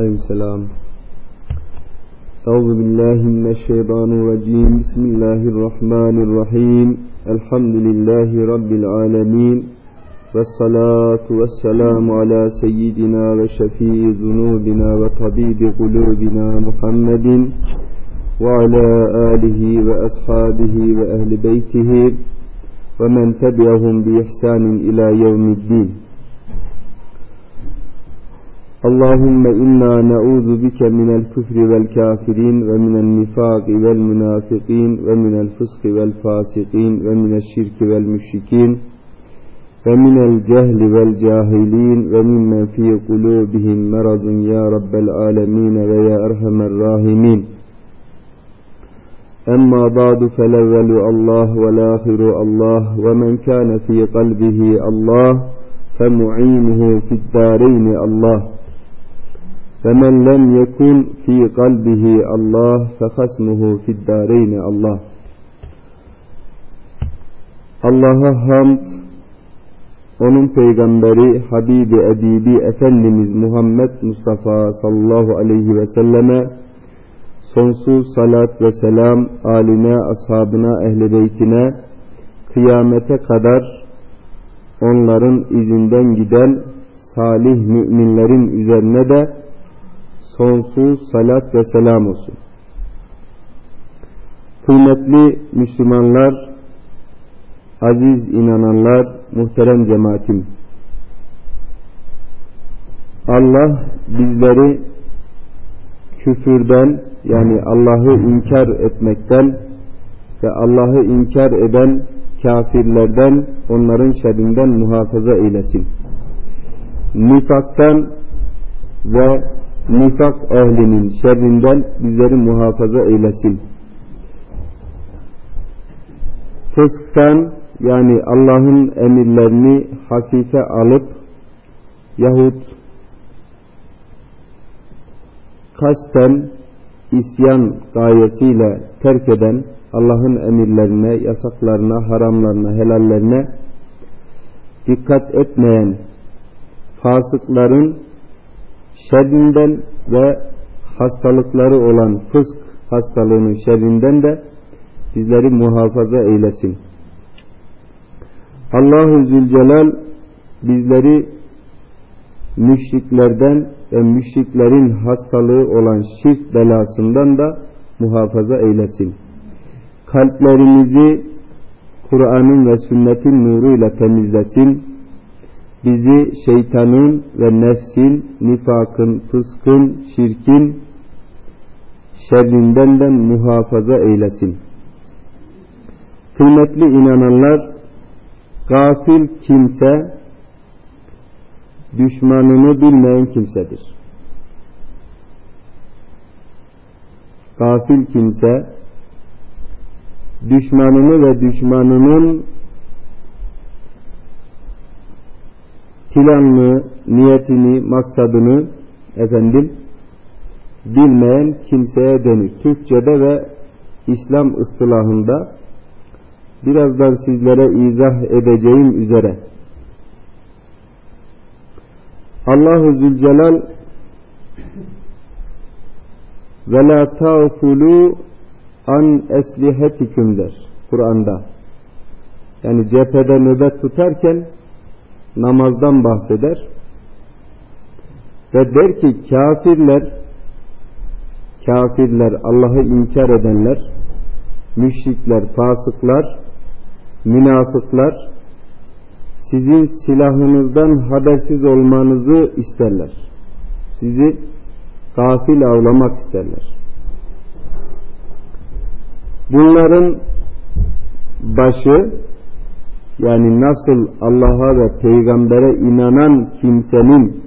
عليكم السلام. أعوذ بالله من الشيطان الرجيم. بسم الله الرحمن الرحيم. الحمد لله رب العالمين. والصلاة والسلام على سيدنا وشفيع ذنوبنا وطبيب قلوبنا محمد وعلى آله وأصحابه وأهل بيته ومن تبعهم بإحسان إلى يوم الدين. اللهم إنا نعوذ بك من الكفر والكافرين ومن النفاق والمنافقين ومن الفسق والفاسقين ومن الشرك والمشركين ومن الجهل والجاهلين وممن في قلوبهم مرض يا رب العالمين ويا أرحم الراحمين أما بعد فالأول الله والآخر الله ومن كان في قلبه الله فمعينه في الدارين الله فمن لم يكن في قلبه الله فخصمه في الدارين Allah Allah'a hamd onun peygamberi Habibi Edibi Efendimiz Muhammed Mustafa sallallahu aleyhi ve selleme sonsuz salat ve selam aline, ashabına, ehli beytine kıyamete kadar onların izinden giden salih müminlerin üzerine de sonsuz salat ve selam olsun. Kıymetli Müslümanlar, aziz inananlar, muhterem cemaatim. Allah bizleri küfürden yani Allah'ı inkar etmekten ve Allah'ı inkar eden kafirlerden onların şerrinden muhafaza eylesin. Nifaktan ve nifak ehlinin şerrinden bizleri muhafaza eylesin. Fısktan yani Allah'ın emirlerini hafife alıp yahut kasten isyan gayesiyle terk eden Allah'ın emirlerine, yasaklarına, haramlarına, helallerine dikkat etmeyen fasıkların şerrinden ve hastalıkları olan fısk hastalığının şerrinden de bizleri muhafaza eylesin. Allahu Zülcelal bizleri müşriklerden ve müşriklerin hastalığı olan şirk belasından da muhafaza eylesin. Kalplerimizi Kur'an'ın ve sünnetin nuruyla temizlesin. Bizi şeytanın ve nefsin, nifakın, fıskın, şirkin şerrinden de muhafaza eylesin. Kıymetli inananlar, gafil kimse düşmanını bilmeyen kimsedir. Gafil kimse düşmanını ve düşmanının planını, niyetini, maksadını efendim bilmeyen kimseye denir. Türkçede ve İslam ıstılahında birazdan sizlere izah edeceğim üzere Allahu Zülcelal ve la tağfulu an eslihetikum der Kur'an'da. Yani cephede nöbet tutarken namazdan bahseder ve der ki kafirler kafirler Allah'ı inkar edenler müşrikler, fasıklar münafıklar sizin silahınızdan habersiz olmanızı isterler. Sizi gafil avlamak isterler. Bunların başı yani nasıl Allah'a ve peygambere inanan kimsenin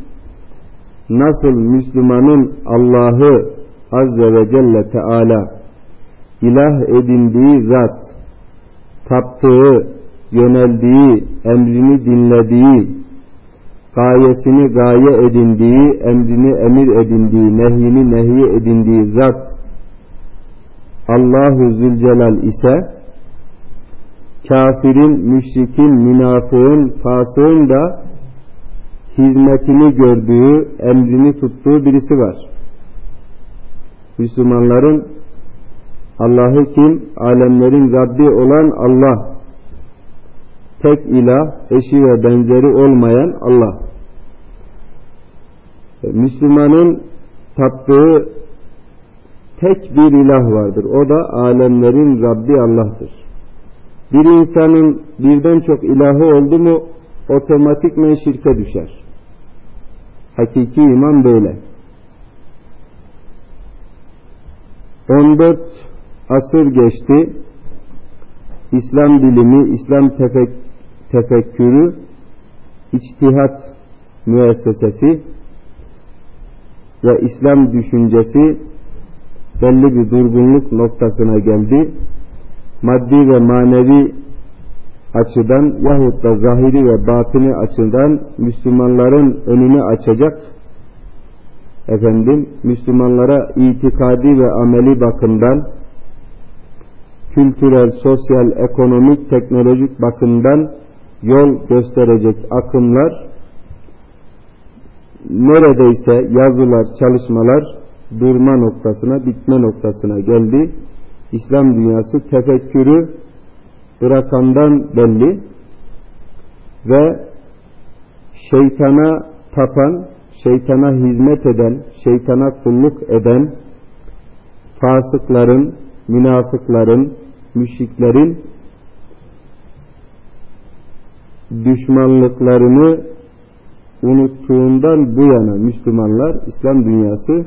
nasıl Müslümanın Allah'ı Azze ve Celle Teala ilah edindiği zat taptığı, yöneldiği, emrini dinlediği, gayesini gaye edindiği, emrini emir edindiği, nehyini nehy edindiği zat Allahu Zülcelal ise kafirin, müşrikin, münafığın, fasığın da hizmetini gördüğü, emrini tuttuğu birisi var. Müslümanların Allah'ı kim? Alemlerin Rabbi olan Allah. Tek ilah, eşi ve benzeri olmayan Allah. Müslümanın taptığı tek bir ilah vardır. O da alemlerin Rabbi Allah'tır. Bir insanın birden çok ilahı oldu mu otomatikmen şirke düşer. Hakiki iman böyle. 14 asır geçti. İslam bilimi, İslam tefek, tefekkürü, içtihat müessesesi ve İslam düşüncesi belli bir durgunluk noktasına geldi. Maddi ve manevi açıdan yahut da zahiri ve batini açıdan Müslümanların önünü açacak efendim Müslümanlara itikadi ve ameli bakımdan kültürel, sosyal, ekonomik, teknolojik bakımdan yol gösterecek akımlar neredeyse yazılar, çalışmalar durma noktasına, bitme noktasına geldi. İslam dünyası tefekkürü bırakandan belli ve şeytana tapan, şeytana hizmet eden, şeytana kulluk eden fasıkların, münafıkların, müşriklerin düşmanlıklarını unuttuğundan bu yana Müslümanlar, İslam dünyası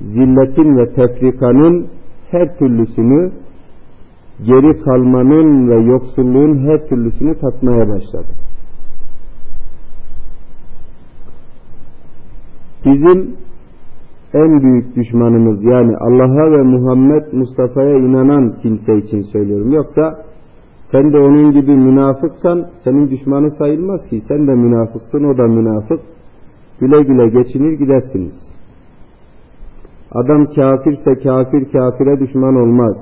zilletin ve tefrikanın her türlüsünü geri kalmanın ve yoksulluğun her türlüsünü tatmaya başladı. Bizim en büyük düşmanımız yani Allah'a ve Muhammed Mustafa'ya inanan kimse için söylüyorum. Yoksa sen de onun gibi münafıksan senin düşmanı sayılmaz ki. Sen de münafıksın o da münafık. Güle güle geçinir gidersiniz. Adam kafirse kafir kafire düşman olmaz.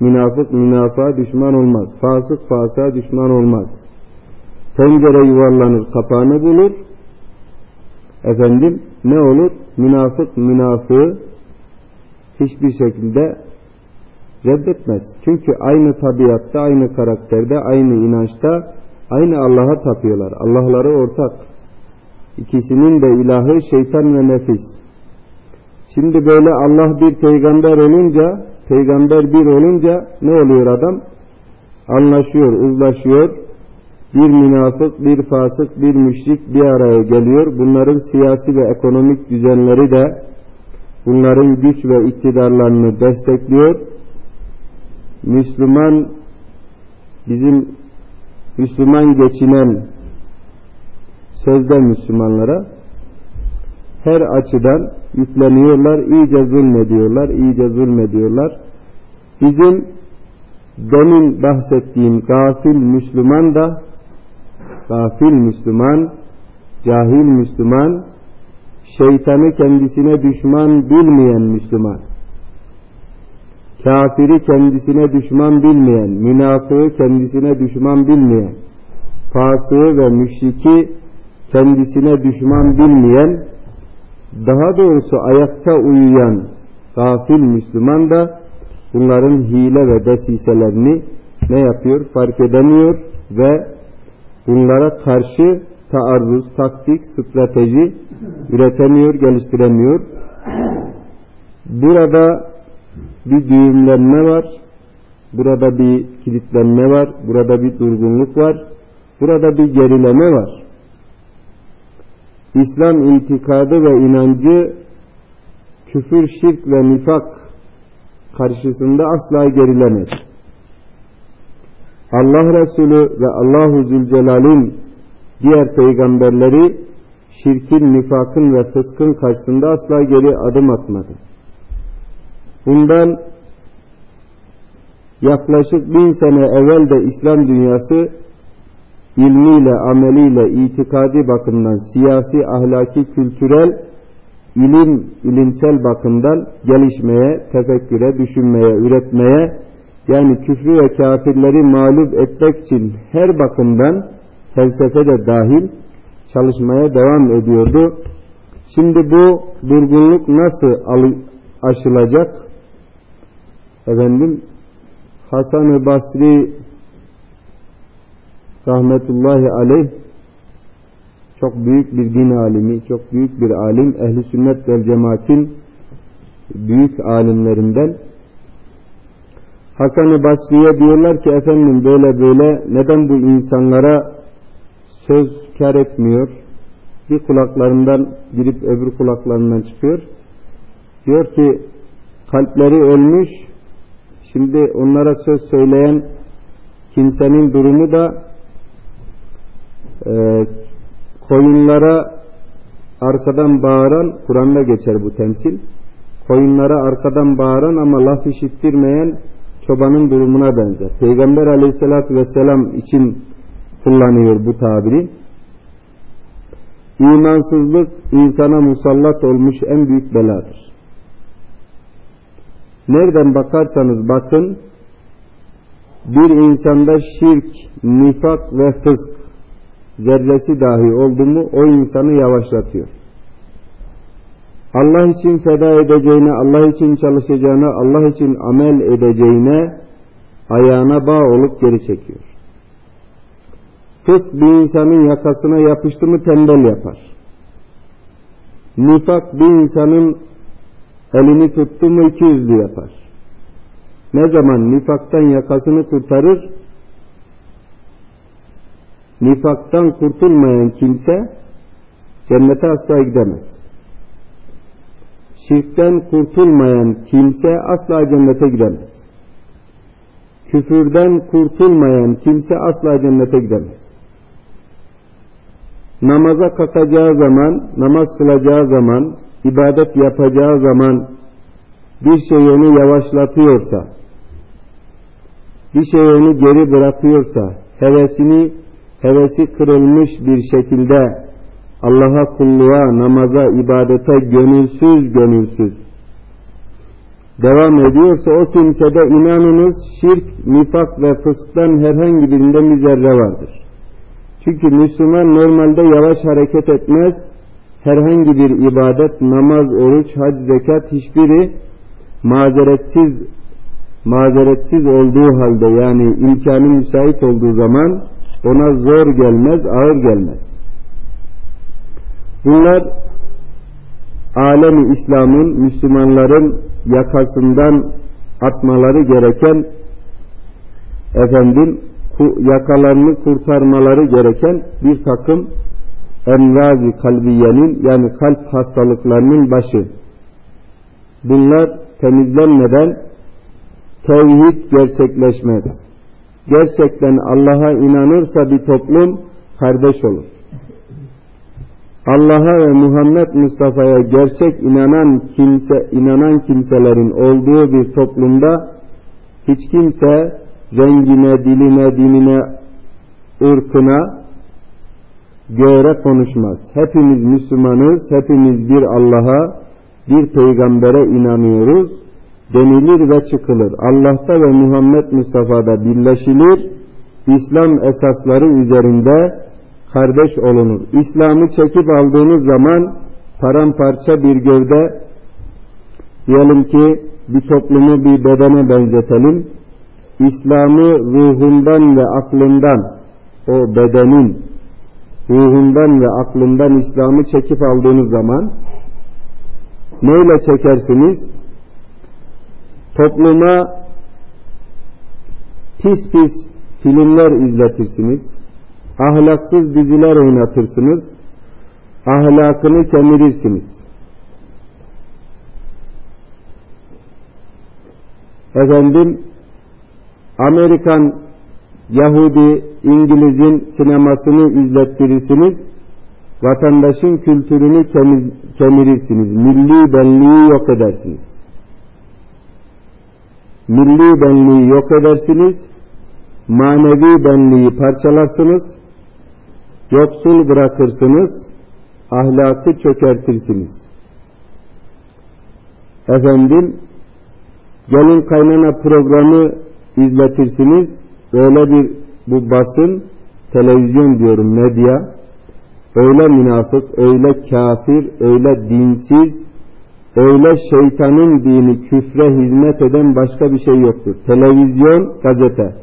Münafık münafığa düşman olmaz. Fasık fasığa düşman olmaz. Tencere yuvarlanır kapağını bulur. Efendim ne olur? Münafık münafığı hiçbir şekilde reddetmez. Çünkü aynı tabiatta, aynı karakterde, aynı inançta, aynı Allah'a tapıyorlar. Allah'ları ortak. İkisinin de ilahı şeytan ve nefis. Şimdi böyle Allah bir peygamber olunca, peygamber bir olunca ne oluyor adam? Anlaşıyor, uzlaşıyor. Bir münafık, bir fasık, bir müşrik bir araya geliyor. Bunların siyasi ve ekonomik düzenleri de bunların güç ve iktidarlarını destekliyor Müslüman bizim Müslüman geçinen sözde Müslümanlara her açıdan yükleniyorlar, iyice zulmediyorlar, iyice zulmediyorlar. Bizim demin bahsettiğim gafil Müslüman da gafil Müslüman, cahil Müslüman, şeytanı kendisine düşman bilmeyen Müslüman kafiri kendisine düşman bilmeyen, münafığı kendisine düşman bilmeyen, fasığı ve müşriki kendisine düşman bilmeyen, daha doğrusu ayakta uyuyan gafil Müslüman da bunların hile ve desiselerini ne yapıyor? Fark edemiyor ve bunlara karşı taarruz, taktik, strateji üretemiyor, geliştiremiyor. Burada bir düğümlenme var, burada bir kilitlenme var, burada bir durgunluk var, burada bir gerileme var. İslam itikadı ve inancı küfür, şirk ve nifak karşısında asla gerilemez. Allah Resulü ve Allahu Zülcelal'in diğer peygamberleri şirkin, nifakın ve fıskın karşısında asla geri adım atmadı. Bundan yaklaşık bin sene evvel de İslam dünyası ilmiyle, ameliyle, itikadi bakımdan, siyasi, ahlaki, kültürel, ilim, ilimsel bakımdan gelişmeye, tefekküre, düşünmeye, üretmeye, yani küfrü ve kafirleri mağlup etmek için her bakımdan felsefe de dahil çalışmaya devam ediyordu. Şimdi bu durgunluk nasıl aşılacak? Efendim Hasan-ı Basri rahmetullahi aleyh çok büyük bir din alimi, çok büyük bir alim, ehli sünnet vel cemaatin büyük alimlerinden. Hasan-ı Basri'ye diyorlar ki efendim böyle böyle neden bu insanlara söz kar etmiyor? Bir kulaklarından girip öbür kulaklarından çıkıyor. Diyor ki kalpleri ölmüş. Şimdi onlara söz söyleyen kimsenin durumu da e, koyunlara arkadan bağıran, Kur'an'da geçer bu temsil, koyunlara arkadan bağıran ama laf işittirmeyen çobanın durumuna benzer. Peygamber aleyhissalatü vesselam için kullanıyor bu tabiri. İmansızlık insana musallat olmuş en büyük beladır. Nereden bakarsanız bakın bir insanda şirk, nifak ve fısk zerresi dahi oldu mu o insanı yavaşlatıyor. Allah için feda edeceğine, Allah için çalışacağına, Allah için amel edeceğine ayağına bağ olup geri çekiyor. Fısk bir insanın yakasına yapıştı mı tembel yapar. Nifak bir insanın elini tuttu mu iki yüzlü yapar. Ne zaman nifaktan yakasını kurtarır, nifaktan kurtulmayan kimse cennete asla gidemez. Şirkten kurtulmayan kimse asla cennete gidemez. Küfürden kurtulmayan kimse asla cennete gidemez. Namaza kalkacağı zaman, namaz kılacağı zaman, ibadet yapacağı zaman bir şey onu yavaşlatıyorsa, bir şey onu geri bırakıyorsa, hevesini hevesi kırılmış bir şekilde Allah'a kulluğa, namaza, ibadete gönülsüz gönülsüz devam ediyorsa o kimsede inanınız şirk, nifak ve fısktan herhangi birinde müzerre vardır. Çünkü Müslüman normalde yavaş hareket etmez, herhangi bir ibadet, namaz, oruç, hac, zekat hiçbiri mazeretsiz mazeretsiz olduğu halde yani imkanı müsait olduğu zaman ona zor gelmez, ağır gelmez. Bunlar alemi İslam'ın Müslümanların yakasından atmaları gereken efendim yakalarını kurtarmaları gereken bir takım emrazi kalbiyenin yani kalp hastalıklarının başı. Bunlar temizlenmeden tevhid gerçekleşmez gerçekten Allah'a inanırsa bir toplum kardeş olur. Allah'a ve Muhammed Mustafa'ya gerçek inanan kimse inanan kimselerin olduğu bir toplumda hiç kimse rengine, diline, dinine, ırkına göre konuşmaz. Hepimiz Müslümanız, hepimiz bir Allah'a, bir peygambere inanıyoruz denilir ve çıkılır. Allah'ta ve Muhammed Mustafa'da birleşilir. İslam esasları üzerinde kardeş olunur. İslam'ı çekip aldığınız zaman paramparça bir gövde diyelim ki bir toplumu bir bedene benzetelim. İslam'ı ruhundan ve aklından o bedenin ruhundan ve aklından İslam'ı çekip aldığınız zaman neyle çekersiniz? Topluma pis pis filmler izletirsiniz, ahlaksız diziler oynatırsınız, ahlakını kemirirsiniz. Efendim, Amerikan, Yahudi, İngiliz'in sinemasını izlettirirsiniz, vatandaşın kültürünü kemirirsiniz, milli benliği yok edersiniz milli benliği yok edersiniz, manevi benliği parçalarsınız, yoksul bırakırsınız, ahlakı çökertirsiniz. Efendim, gelin kaynana programı izletirsiniz, böyle bir bu basın, televizyon diyorum medya, öyle münafık, öyle kafir, öyle dinsiz, öyle şeytanın dini küfre hizmet eden başka bir şey yoktur. Televizyon, gazete.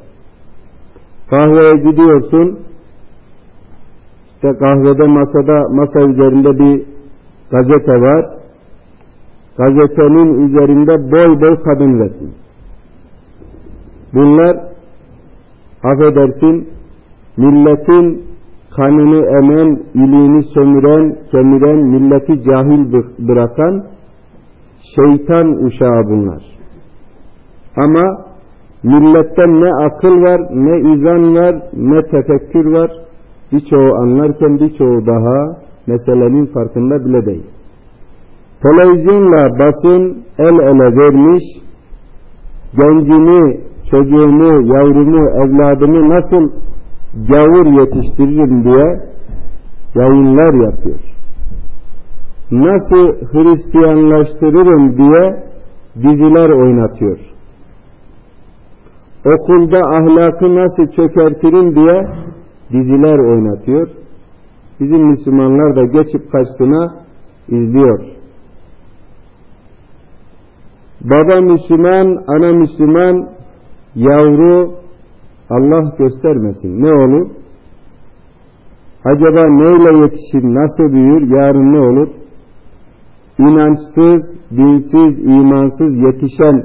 Kahveye gidiyorsun, işte kahvede masada, masa üzerinde bir gazete var. Gazetenin üzerinde boy boy kadın resmi. Bunlar affedersin milletin kanını emen, iliğini sömüren, kemiren, milleti cahil bırakan şeytan uşağı bunlar. Ama milletten ne akıl var, ne izan var, ne tefekkür var. Birçoğu anlarken birçoğu daha meselenin farkında bile değil. Televizyonla basın el ele vermiş, gencimi, çocuğumu, yavrumu, evladımı nasıl gavur yetiştiririm diye yayınlar yapıyor. Nasıl Hristiyanlaştırırım diye diziler oynatıyor. Okulda ahlakı nasıl çökertirim diye diziler oynatıyor. Bizim Müslümanlar da geçip kaçtığına izliyor. Baba Müslüman, ana Müslüman, yavru Allah göstermesin. Ne olur? Acaba neyle yetişir, nasıl büyür, yarın ne olur? İnançsız, dinsiz, imansız yetişen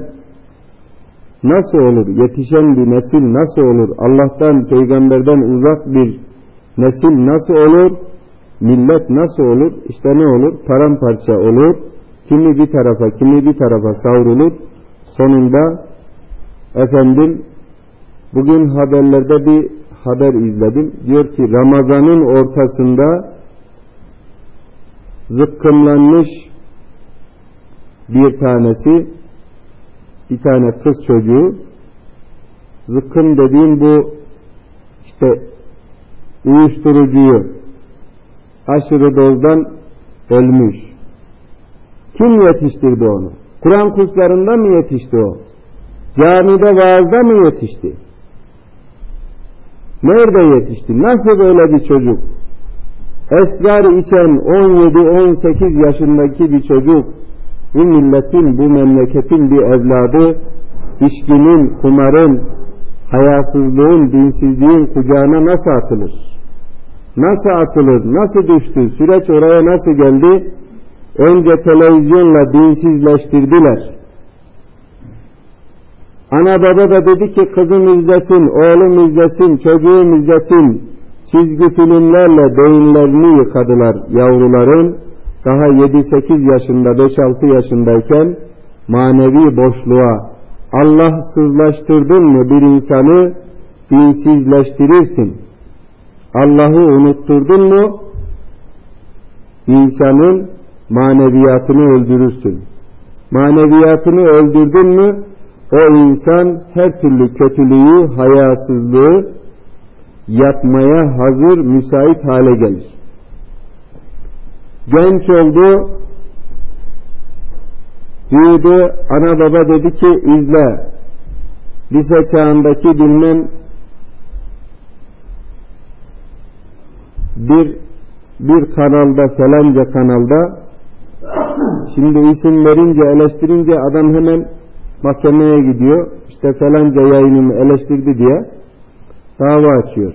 nasıl olur? Yetişen bir nesil nasıl olur? Allah'tan, peygamberden uzak bir nesil nasıl olur? Millet nasıl olur? İşte ne olur? Paramparça olur. Kimi bir tarafa, kimi bir tarafa savrulur. Sonunda efendim bugün haberlerde bir haber izledim. Diyor ki Ramazan'ın ortasında zıkkımlanmış bir tanesi bir tane kız çocuğu zıkkım dediğim bu işte uyuşturucuyu aşırı dozdan ölmüş. Kim yetiştirdi onu? Kur'an kurslarında mı yetişti o? Camide vaazda mı yetişti? Nerede yetişti? Nasıl böyle bir çocuk? Esrar içen 17-18 yaşındaki bir çocuk bu milletin, bu memleketin bir evladı içkinin, kumarın, hayasızlığın, dinsizliğin kucağına nasıl atılır? Nasıl atılır? Nasıl düştü? Süreç oraya nasıl geldi? Önce televizyonla dinsizleştirdiler. Ana baba da dedi ki kızım izlesin, oğlum izlesin, çocuğum izlesin. Çizgi filmlerle beyinlerini yıkadılar yavruların. Daha 7-8 yaşında, 5-6 yaşındayken manevi boşluğa Allahsızlaştırdın mı bir insanı dinsizleştirirsin. Allah'ı unutturdun mu insanın maneviyatını öldürürsün. Maneviyatını öldürdün mü o insan her türlü kötülüğü, hayasızlığı yapmaya hazır, müsait hale gelir. Genç oldu, büyüdü, ana baba dedi ki izle, lise çağındaki bilmem bir bir kanalda falanca kanalda şimdi isim verince eleştirince adam hemen mahkemeye gidiyor. İşte falanca yayınımı eleştirdi diye dava açıyor.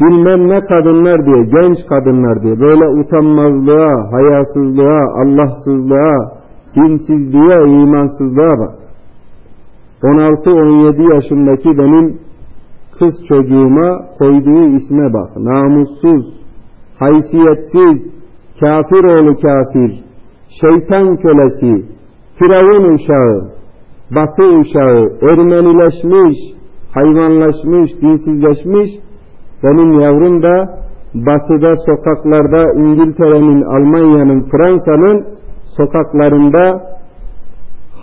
Bilmem ne kadınlar diye, genç kadınlar diye böyle utanmazlığa, hayasızlığa, Allahsızlığa, dinsizliğe, imansızlığa bak. 16-17 yaşındaki benim kız çocuğuma koyduğu isme bak. Namussuz, haysiyetsiz, kafir oğlu kafir, şeytan kölesi, Firavun uşağı, Batı uşağı, Ermenileşmiş, hayvanlaşmış, dinsizleşmiş, benim yavrum da batıda sokaklarda İngiltere'nin, Almanya'nın, Fransa'nın sokaklarında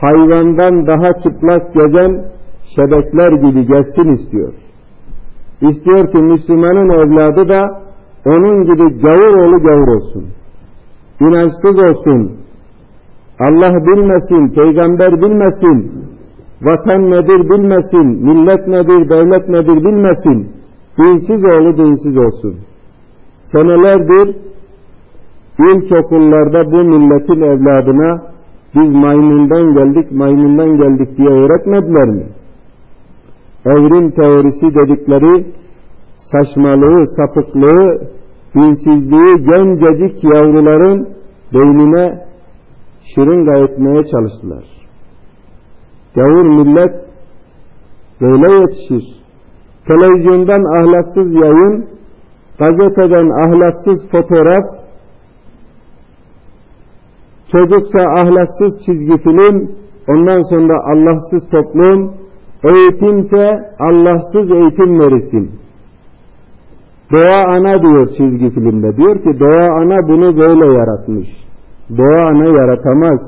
hayvandan daha çıplak gezen şebekler gibi gezsin istiyor. İstiyor ki Müslümanın evladı da onun gibi gavur oğlu gavur olsun. İnançsız olsun, Allah bilmesin, peygamber bilmesin, vatan nedir bilmesin, millet nedir, devlet nedir bilmesin, dinsiz oğlu dinsiz olsun. senelerdir ilkokullarda bu milletin evladına biz maymundan geldik, maymundan geldik diye öğretmediler mi? Evrim teorisi dedikleri saçmalığı, sapıklığı, dinsizliği gencecik yavruların beynine şırınga etmeye çalıştılar. Gavur millet böyle yetişir. Televizyondan ahlaksız yayın, gazeteden ahlaksız fotoğraf, çocuksa ahlaksız çizgi film, ondan sonra Allahsız toplum, eğitimse Allahsız eğitim verirsin. Doğa ana diyor çizgi filmde. Diyor ki doğa ana bunu böyle yaratmış. Doğa ana yaratamaz.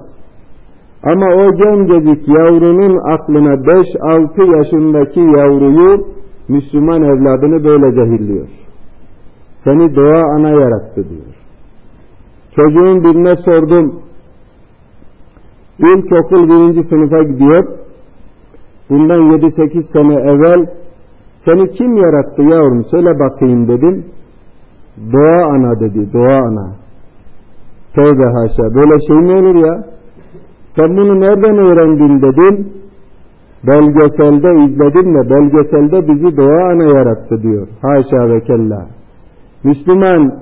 Ama o gencecik yavrunun aklına 5-6 yaşındaki yavruyu Müslüman evladını böyle zehirliyor. Seni doğa ana yarattı diyor. Çocuğun birine sordum. İlkokul birinci sınıfa gidiyor. Bundan 7-8 sene evvel seni kim yarattı yavrum söyle bakayım dedim. Doğa ana dedi, doğa ana. Tövbe haşa, böyle şey mi olur ya? Sen bunu nereden öğrendin dedim. Belgeselde izledim de belgeselde bizi doğa ana yarattı diyor. Haşa ve kella. Müslüman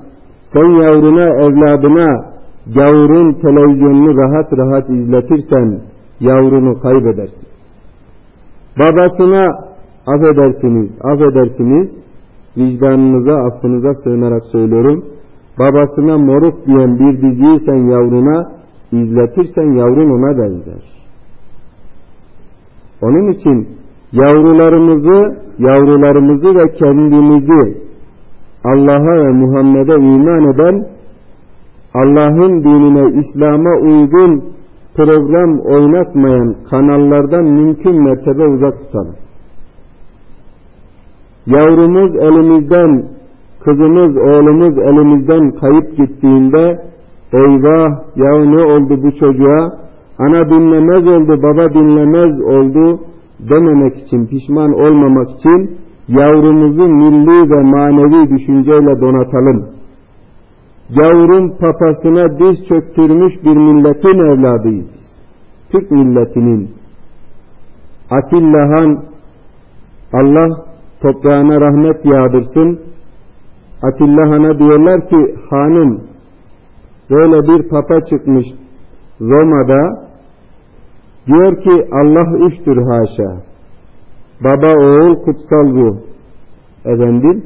sen yavruna, evladına gavurun televizyonunu rahat rahat izletirsen yavrunu kaybedersin. Babasına affedersiniz, affedersiniz, vicdanınıza, affınıza sığınarak söylüyorum. Babasına moruk diyen bir diziyi sen yavruna izletirsen yavrun ona benzer. Onun için yavrularımızı, yavrularımızı ve kendimizi Allah'a ve Muhammed'e iman eden, Allah'ın dinine, İslam'a uygun program oynatmayan kanallardan mümkün mertebe uzak tutalım. Yavrumuz elimizden, kızımız, oğlumuz elimizden kayıp gittiğinde eyvah ya ne oldu bu çocuğa ana dinlemez oldu baba dinlemez oldu dememek için pişman olmamak için yavrumuzu milli ve manevi düşünceyle donatalım. Yavrun papasına diz çöktürmüş bir milletin evladıyız. Türk milletinin. Atilla Han Allah toprağına rahmet yağdırsın. Atilla Han'a diyorlar ki hanım böyle bir papa çıkmış Roma'da diyor ki Allah üçtür haşa. Baba oğul kutsal bu. Efendim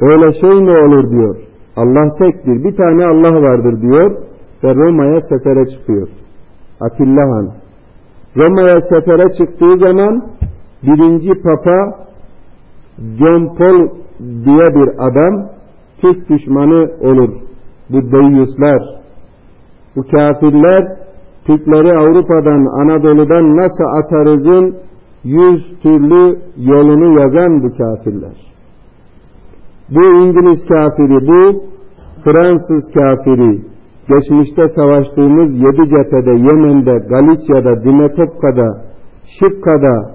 öyle şey mi olur diyor. Allah tektir. Bir tane Allah vardır diyor ve Roma'ya sefere çıkıyor. Atilla Han. Roma'ya sefere çıktığı zaman birinci papa John Paul diye bir adam Türk düşmanı olur. Bu deyyuslar, bu kafirler Türkleri Avrupa'dan, Anadolu'dan nasıl atarızın yüz türlü yolunu yazan bu kafirler. Bu İngiliz kafiri, bu Fransız kafiri, geçmişte savaştığımız yedi cephede, Yemen'de, Galicia'da, Dimetopka'da, Şipka'da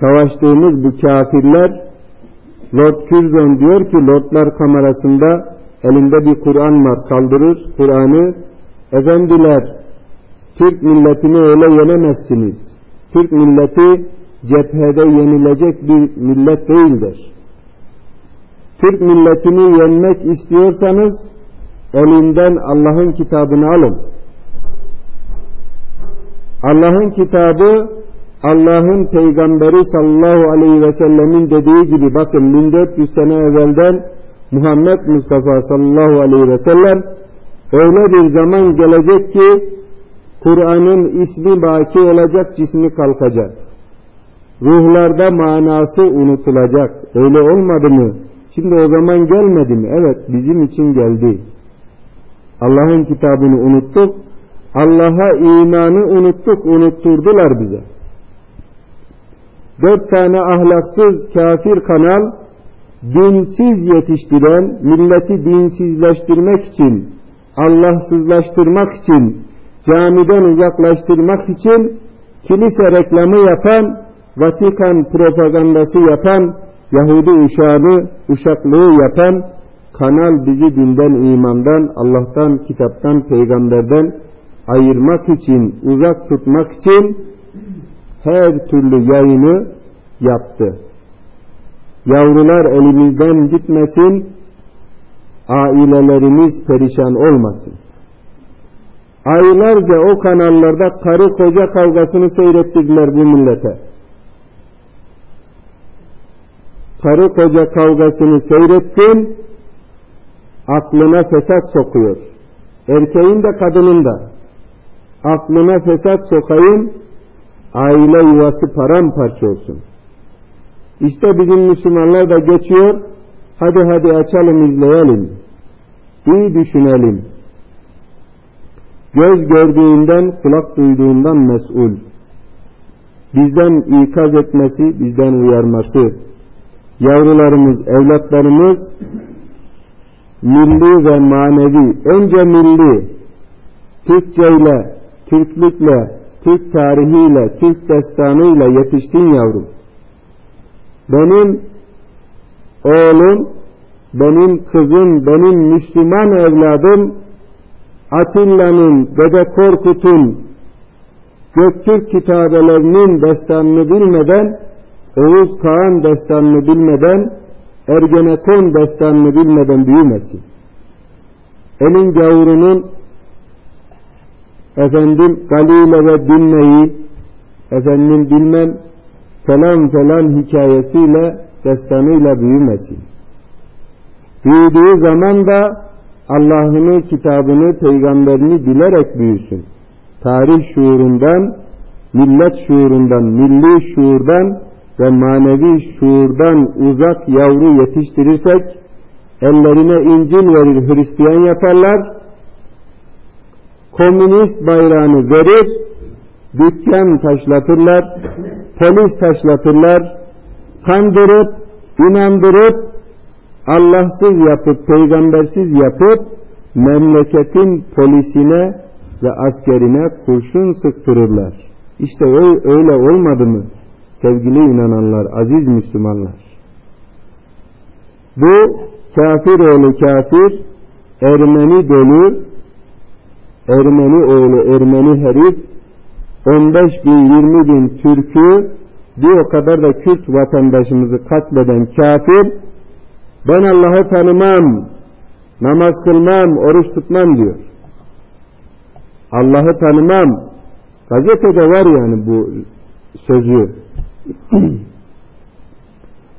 savaştığımız bu kafirler Lord Curzon diyor ki Lordlar kamerasında elinde bir Kur'an var kaldırır Kur'an'ı efendiler Türk milletini öyle yenemezsiniz. Türk milleti cephede yenilecek bir millet değildir. Türk milletini yenmek istiyorsanız elinden Allah'ın kitabını alın. Allah'ın kitabı Allah'ın peygamberi sallallahu aleyhi ve sellemin dediği gibi bakın 1400 sene evvelden Muhammed Mustafa sallallahu aleyhi ve sellem öyle bir zaman gelecek ki Kur'an'ın ismi baki olacak, cismi kalkacak. Ruhlarda manası unutulacak. Öyle olmadı mı? Şimdi o zaman gelmedi mi? Evet bizim için geldi. Allah'ın kitabını unuttuk. Allah'a imanı unuttuk, unutturdular bize. Dört tane ahlaksız kafir kanal dinsiz yetiştiren, milleti dinsizleştirmek için, Allahsızlaştırmak için, camiden uzaklaştırmak için kilise reklamı yapan, Vatikan propagandası yapan Yahudi uşağını, uşaklığı yapan kanal bizi dinden, imandan, Allah'tan, kitaptan, peygamberden ayırmak için, uzak tutmak için her türlü yayını yaptı. Yavrular elimizden gitmesin, ailelerimiz perişan olmasın. Aylarca o kanallarda karı koca kavgasını seyrettirdiler bu millete. Karı koca kavgasını seyretsin, aklına fesat sokuyor. Erkeğin de kadının da. Aklına fesat sokayım, aile yuvası paramparça olsun. İşte bizim Müslümanlar da geçiyor, hadi hadi açalım izleyelim. İyi düşünelim. Göz gördüğünden, kulak duyduğundan mesul. Bizden ikaz etmesi, bizden uyarması. Yavrularımız, evlatlarımız milli ve manevi, önce milli, Türkçeyle, Türklükle, Türk tarihiyle, Türk destanıyla yetiştin yavrum. Benim oğlum, benim kızım, benim Müslüman evladım Atilla'nın, Dede Korkut'un, Göktürk kitabelerinin destanını bilmeden, Oğuz Kağan destanını bilmeden, Ergenekon destanını bilmeden büyümesin. Elin gavurunun efendim Galile ve Dinne'yi efendim bilmem falan falan hikayesiyle destanıyla büyümesin. Büyüdüğü zaman da Allah'ını, kitabını, peygamberini bilerek büyüsün. Tarih şuurundan, millet şuurundan, milli şuurdan ve manevi şuurdan uzak yavru yetiştirirsek, ellerine İncil verir, Hristiyan yaparlar, komünist bayrağını verir, dükkan taşlatırlar, polis taşlatırlar, kandırıp, inandırıp, Allahsız yapıp, peygambersiz yapıp, memleketin polisine ve askerine kurşun sıktırırlar. İşte öyle olmadı mı sevgili inananlar, aziz Müslümanlar? Bu kafir oğlu kafir, Ermeni dolu, Ermeni oğlu Ermeni herif, 15 bin 20 bin Türk'ü bir o kadar da Kürt vatandaşımızı katleden kafir, ben Allah'ı tanımam, namaz kılmam, oruç tutmam diyor. Allah'ı tanımam. Gazetede var yani bu sözü.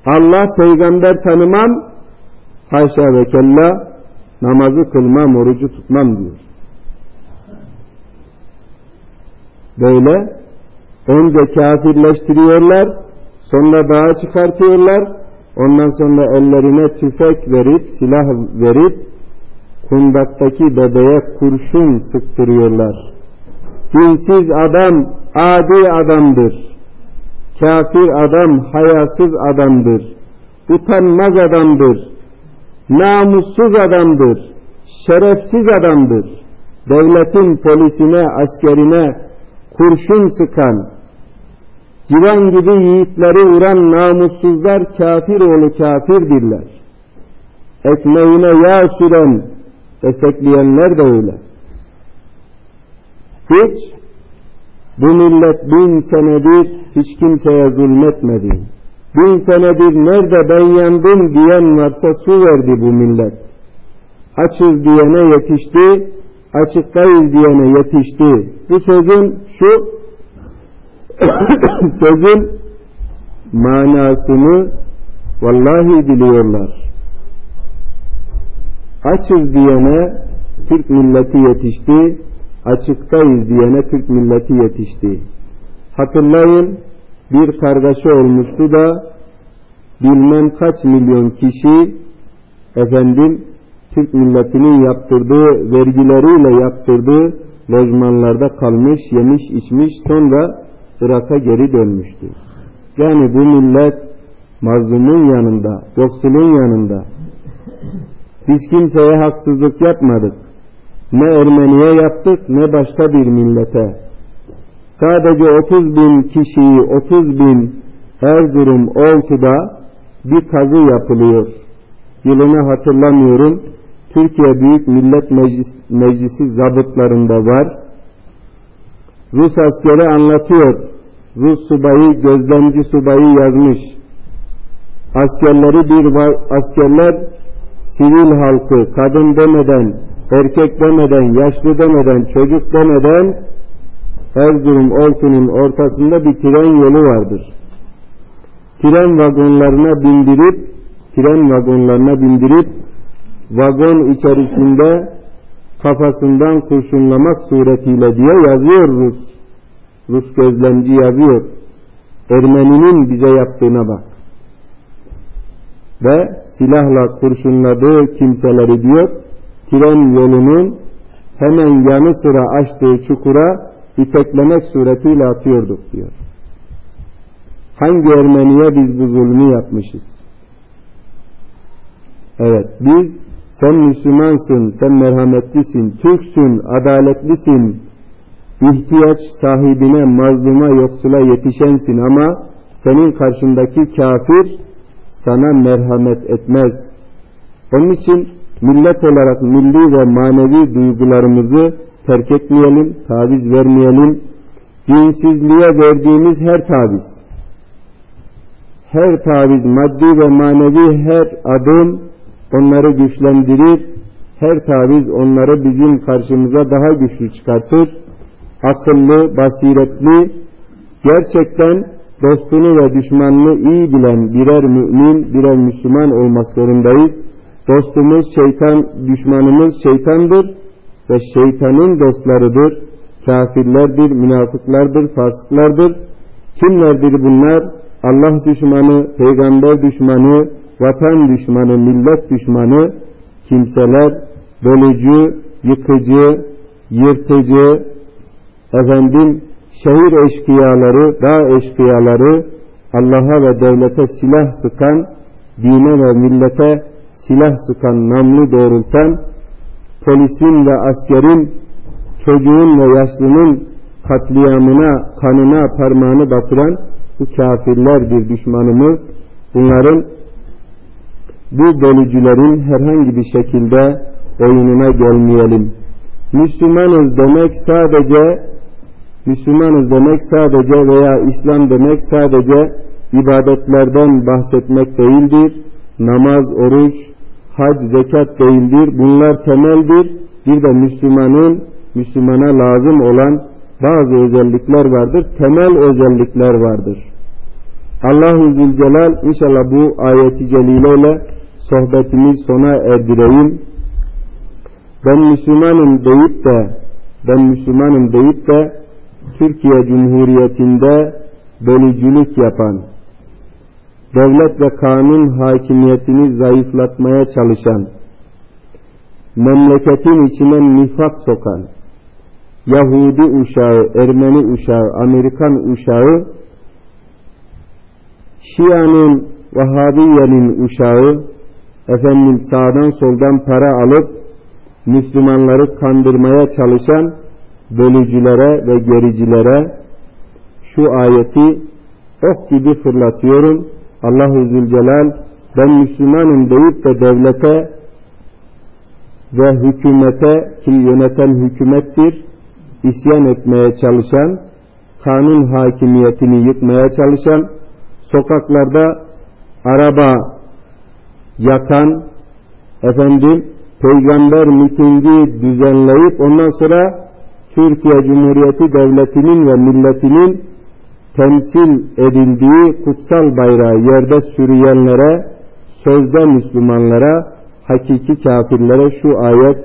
Allah peygamber tanımam, haşa ve kella namazı kılmam, orucu tutmam diyor. Böyle önce kafirleştiriyorlar, sonra dağa çıkartıyorlar, ondan sonra ellerine tüfek verip, silah verip, kundaktaki bebeğe kurşun sıktırıyorlar. Dinsiz adam adi adamdır. Kafir adam hayasız adamdır. Utanmaz adamdır. Namussuz adamdır. Şerefsiz adamdır. Devletin polisine, askerine kurşun sıkan, civan gibi yiğitleri vuran namussuzlar kafir oğlu kafirdirler. Ekmeğine yağ süren, destekleyenler de öyle. Hiç bu millet bin senedir hiç kimseye zulmetmedi. Bin senedir nerede ben yandım diyen varsa su verdi bu millet. Açız diyene yetişti, açıktayız diyene yetişti. Bu sözün şu sözün manasını vallahi biliyorlar. Açız diyene Türk milleti yetişti, açıktayız diyene Türk milleti yetişti. Hatırlayın bir kargaşa olmuştu da bilmem kaç milyon kişi efendim Türk milletinin yaptırdığı vergileriyle yaptırdığı lojmanlarda kalmış, yemiş, içmiş sonra Irak'a geri dönmüştü. Yani bu millet mazlumun yanında, yoksulun yanında. Biz kimseye haksızlık yapmadık. Ne Ermeniye yaptık ne başka bir millete. Sadece 30 bin kişiyi 30 bin Erzurum Oltu'da bir kazı yapılıyor. Yılını hatırlamıyorum. Türkiye Büyük Millet Meclis, Meclisi zabıtlarında var. Rus askeri anlatıyor. Rus subayı, gözlemci subayı yazmış. Askerleri bir askerler sivil halkı kadın demeden, erkek demeden, yaşlı demeden, çocuk demeden Erzurum Orkun'un ortasında bir tren yolu vardır. Tren vagonlarına bindirip tren vagonlarına bindirip vagon içerisinde kafasından kurşunlamak suretiyle diye yazıyor Rus. Rus gözlemci yazıyor. Ermeninin bize yaptığına bak. Ve silahla kurşunladığı kimseleri diyor, tren yolunun hemen yanı sıra açtığı çukura iteklemek suretiyle atıyorduk diyor. Hangi Ermeniye biz bu zulmü yapmışız? Evet biz sen Müslümansın, sen merhametlisin, Türksün, adaletlisin, ihtiyaç sahibine, mazluma, yoksula yetişensin ama senin karşındaki kafir sana merhamet etmez. Onun için millet olarak milli ve manevi duygularımızı terk etmeyelim, taviz vermeyelim. Dinsizliğe verdiğimiz her taviz, her taviz, maddi ve manevi her adım onları güçlendirir, her taviz onları bizim karşımıza daha güçlü çıkartır. Akıllı, basiretli, gerçekten dostunu ve düşmanını iyi bilen birer mümin, birer Müslüman olmak zorundayız. Dostumuz şeytan, düşmanımız şeytandır ve şeytanın dostlarıdır. Kafirlerdir, münafıklardır, fasıklardır. Kimlerdir bunlar? Allah düşmanı, peygamber düşmanı, vatan düşmanı, millet düşmanı kimseler, bölücü, yıkıcı, yırtıcı, efendim şehir eşkıyaları, dağ eşkıyaları, Allah'a ve devlete silah sıkan, dine ve millete silah sıkan, namlu doğrultan, polisin ve askerin, çocuğun ve yaşlının katliamına, kanına parmağını batıran bu kafirlerdir düşmanımız. Bunların bu bölücülerin herhangi bir şekilde oyununa gelmeyelim. Müslümanız demek sadece Müslümanız demek sadece veya İslam demek sadece ibadetlerden bahsetmek değildir. Namaz, oruç, hac, zekat değildir. Bunlar temeldir. Bir de Müslümanın Müslümana lazım olan bazı özellikler vardır. Temel özellikler vardır. Allah-u Zülcelal inşallah bu ayeti celileyle sohbetimiz sona erdireyim. Ben Müslümanım deyip de ben Müslümanım deyip de Türkiye Cumhuriyeti'nde bölücülük yapan, devlet ve kanun hakimiyetini zayıflatmaya çalışan, memleketin içine nifak sokan, Yahudi uşağı, Ermeni uşağı, Amerikan uşağı, Şia'nın, Vahhabiye'nin uşağı, efendim sağdan soldan para alıp Müslümanları kandırmaya çalışan bölücülere ve gericilere şu ayeti ok gibi fırlatıyorum. Allahu Zülcelal ben Müslümanım deyip de devlete ve hükümete ki yöneten hükümettir isyan etmeye çalışan kanun hakimiyetini yıkmaya çalışan sokaklarda araba yakan efendim peygamber mitingi düzenleyip ondan sonra Türkiye Cumhuriyeti Devleti'nin ve milletinin temsil edildiği kutsal bayrağı yerde sürüyenlere, sözde Müslümanlara, hakiki kafirlere şu ayet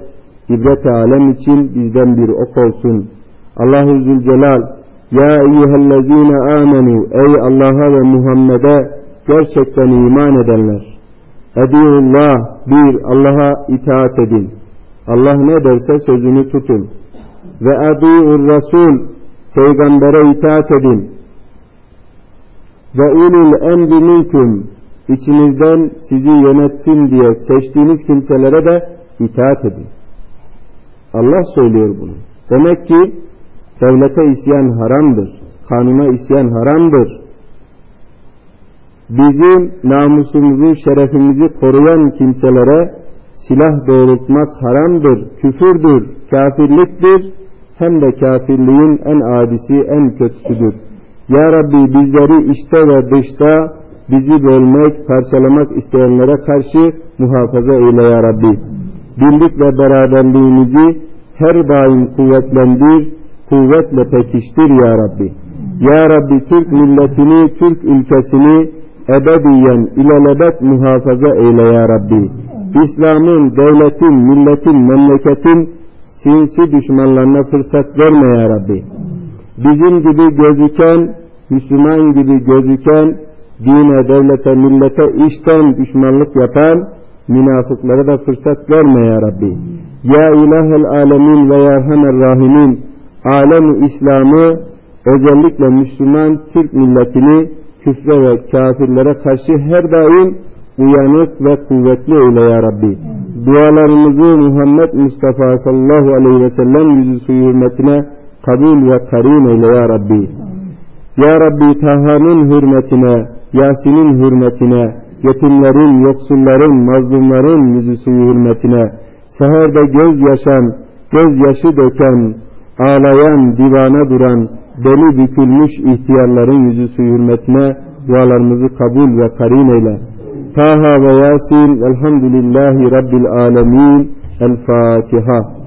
ibret alem için bizden bir ok olsun. Allahu Zülcelal Ya eyyühellezine amenu Ey Allah'a ve Muhammed'e gerçekten iman edenler. Ediullah bir Allah'a itaat edin. Allah ne derse sözünü tutun ve adi'ur rasul peygambere itaat edin ve ulul emri minkum içinizden sizi yönetsin diye seçtiğiniz kimselere de itaat edin. Allah söylüyor bunu. Demek ki devlete isyan haramdır. Kanuna isyan haramdır. bizim namusumuzu, şerefimizi koruyan kimselere silah doğrultmak haramdır, küfürdür, kafirliktir, hem de kafirliğin en adisi, en kötüsüdür. Ya Rabbi bizleri işte ve dışta bizi bölmek, parçalamak isteyenlere karşı muhafaza eyle Ya Rabbi. Birlik ve beraberliğimizi her daim kuvvetlendir, kuvvetle pekiştir Ya Rabbi. Ya Rabbi Türk milletini, Türk ülkesini ebediyen ilelebet muhafaza eyle Ya Rabbi. İslam'ın, devletin, milletin, memleketin sinsi düşmanlarına fırsat verme Ya Rabbi. Bizim gibi gözüken, Müslüman gibi gözüken, dine, devlete, millete işten düşmanlık yapan münafıklara da fırsat verme Ya Rabbi. Ya ilahel alemin ve ya erhamer rahimin alem İslam'ı özellikle Müslüman Türk milletini küfre ve kafirlere karşı her daim uyanık ve kuvvetli eyle ya Rabbi. Dualarımızı Muhammed Mustafa sallallahu aleyhi ve sellem yüzü suyu hürmetine kabul ve karim eyle ya Rabbi. Ya Rabbi Taha'nın hürmetine, Yasin'in hürmetine, yetimlerin, yoksulların, mazlumların yüzü suyu hürmetine, seherde göz yaşan, göz yaşı döken, ağlayan, divana duran, beli bükülmüş ihtiyarların yüzü suyu hürmetine dualarımızı kabul ve karin eyle. طه وياسين والحمد لله رب العالمين. الفاتحة.